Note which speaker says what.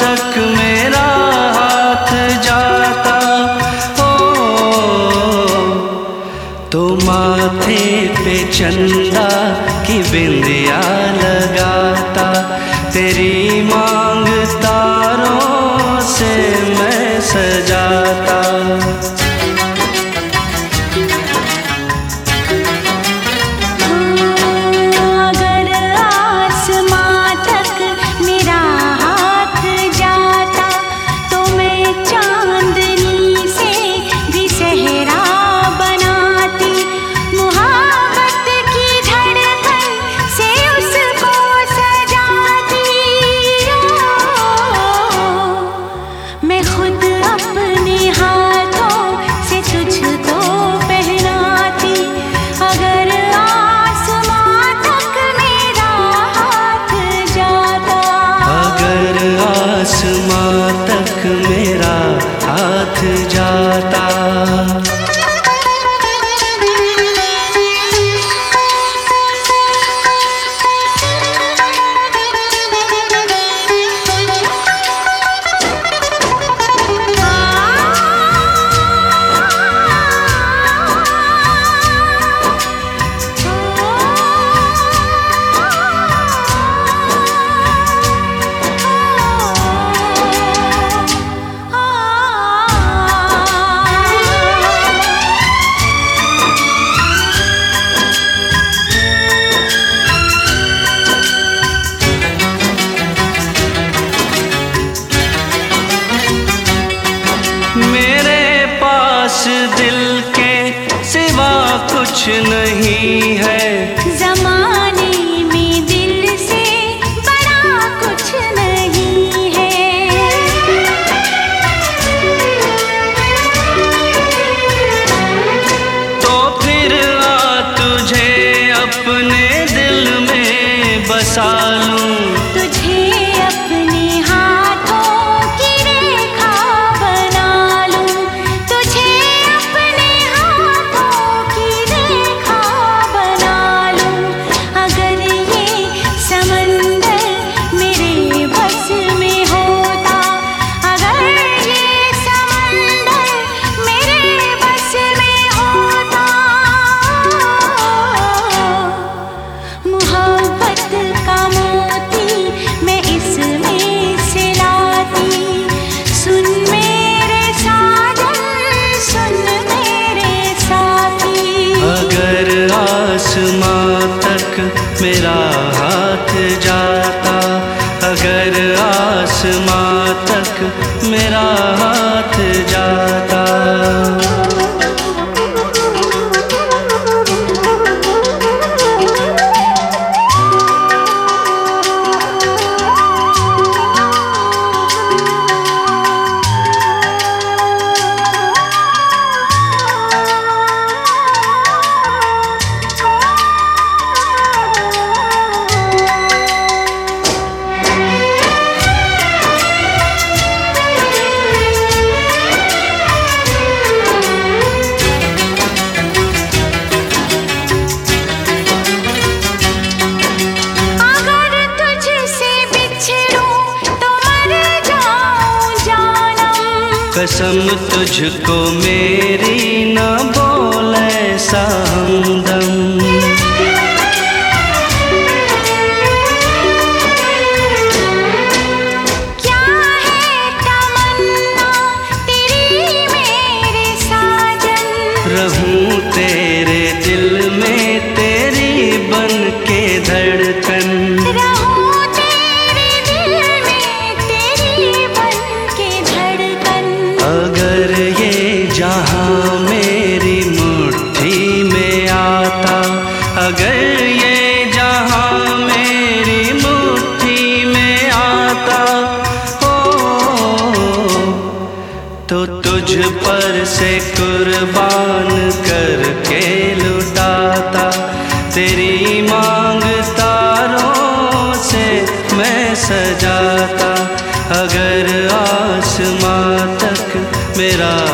Speaker 1: तक मेरा हाथ जाता। हो तो तुम माथे पे चंदा की
Speaker 2: बिन नहीं मेरा
Speaker 1: हाथ जाता अगर आसमां तक मेरा हाथ जाता। कसम तुझको मेरी न बोले
Speaker 2: ऐसा हमदम
Speaker 1: रहूँ तेरे मुझ पर से कुर्बान करके लुटाता। तेरी मांग तारों से मैं सजाता। अगर आसमां तक मेरा